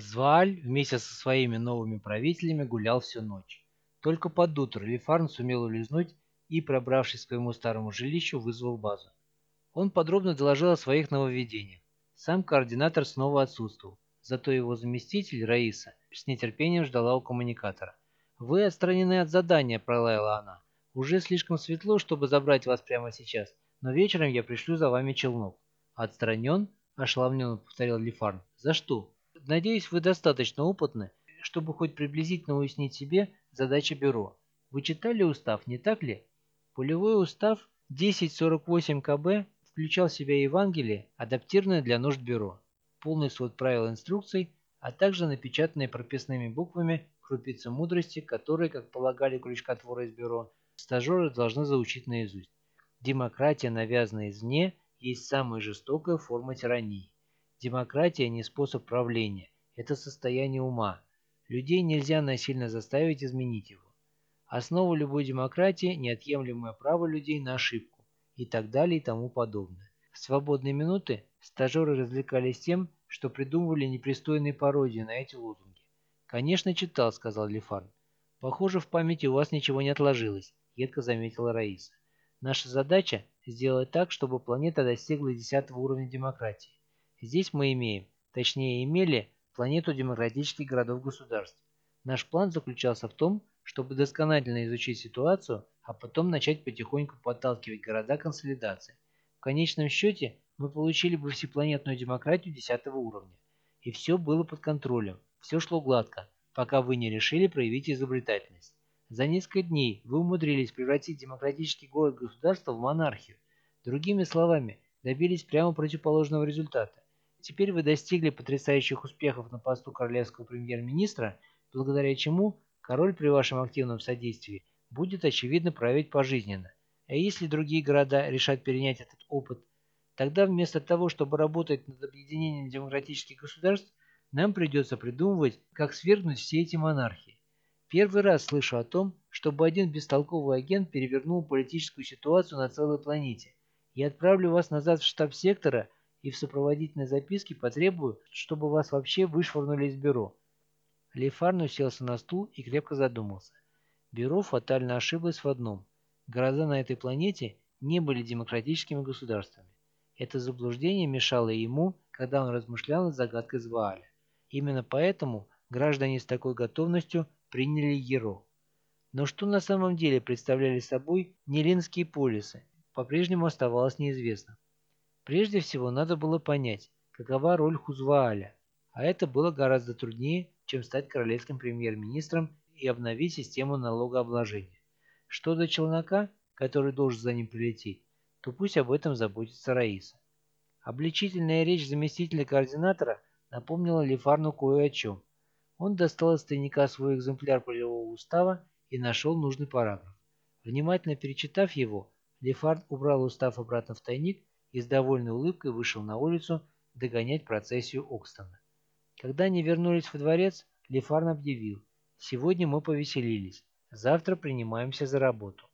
Звааль вместе со своими новыми правителями гулял всю ночь. Только под утро Лефарн сумел улизнуть и, пробравшись к своему старому жилищу, вызвал базу. Он подробно доложил о своих нововведениях. Сам координатор снова отсутствовал, зато его заместитель, Раиса, с нетерпением ждала у коммуникатора. «Вы отстранены от задания», – пролаяла она. «Уже слишком светло, чтобы забрать вас прямо сейчас, но вечером я пришлю за вами челнок». «Отстранен?» – ошеломленно повторил Лефарн. «За что?» Надеюсь, вы достаточно опытны, чтобы хоть приблизительно уяснить себе задачи бюро. Вы читали устав, не так ли? Полевой устав 1048 КБ включал в себя Евангелие, адаптированное для нужд бюро, полный свод правил инструкций, а также напечатанные прописными буквами крупицы мудрости, которые, как полагали крючкотворы из бюро, стажеры должны заучить наизусть. Демократия, навязанная извне, есть самая жестокая форма тирании. Демократия не способ правления, это состояние ума. Людей нельзя насильно заставить изменить его. Основа любой демократии – неотъемлемое право людей на ошибку и так далее и тому подобное. В свободные минуты стажеры развлекались тем, что придумывали непристойные пародии на эти лозунги. «Конечно, читал», – сказал Лефарн. «Похоже, в памяти у вас ничего не отложилось», – едко заметила Раиса. «Наша задача – сделать так, чтобы планета достигла 10 уровня демократии. Здесь мы имеем, точнее имели, планету демократических городов-государств. Наш план заключался в том, чтобы досконально изучить ситуацию, а потом начать потихоньку подталкивать города консолидации. В конечном счете мы получили бы всепланетную демократию 10 уровня. И все было под контролем, все шло гладко, пока вы не решили проявить изобретательность. За несколько дней вы умудрились превратить демократический город-государство в монархию. Другими словами, добились прямо противоположного результата. Теперь вы достигли потрясающих успехов на посту королевского премьер-министра, благодаря чему король при вашем активном содействии будет очевидно править пожизненно. А если другие города решат перенять этот опыт, тогда вместо того, чтобы работать над объединением демократических государств, нам придется придумывать, как свергнуть все эти монархии. Первый раз слышу о том, чтобы один бестолковый агент перевернул политическую ситуацию на целой планете. Я отправлю вас назад в штаб сектора – и в сопроводительной записке потребую, чтобы вас вообще вышвырнули из бюро». Лейфарн уселся на стул и крепко задумался. Бюро фатально ошиблось в одном. Города на этой планете не были демократическими государствами. Это заблуждение мешало ему, когда он размышлял над загадкой Звааля. Именно поэтому граждане с такой готовностью приняли Еро. Но что на самом деле представляли собой Нелинские полисы, по-прежнему оставалось неизвестно. Прежде всего надо было понять, какова роль Хузвааля, а это было гораздо труднее, чем стать королевским премьер-министром и обновить систему налогообложения. Что до челнока, который должен за ним прилететь, то пусть об этом заботится Раиса. Обличительная речь заместителя координатора напомнила Лефарну кое о чем. Он достал из тайника свой экземпляр полевого устава и нашел нужный параграф. Внимательно перечитав его, Лефарн убрал устав обратно в тайник и с довольной улыбкой вышел на улицу догонять процессию Окстона. Когда они вернулись во дворец, Лефарн объявил, «Сегодня мы повеселились, завтра принимаемся за работу».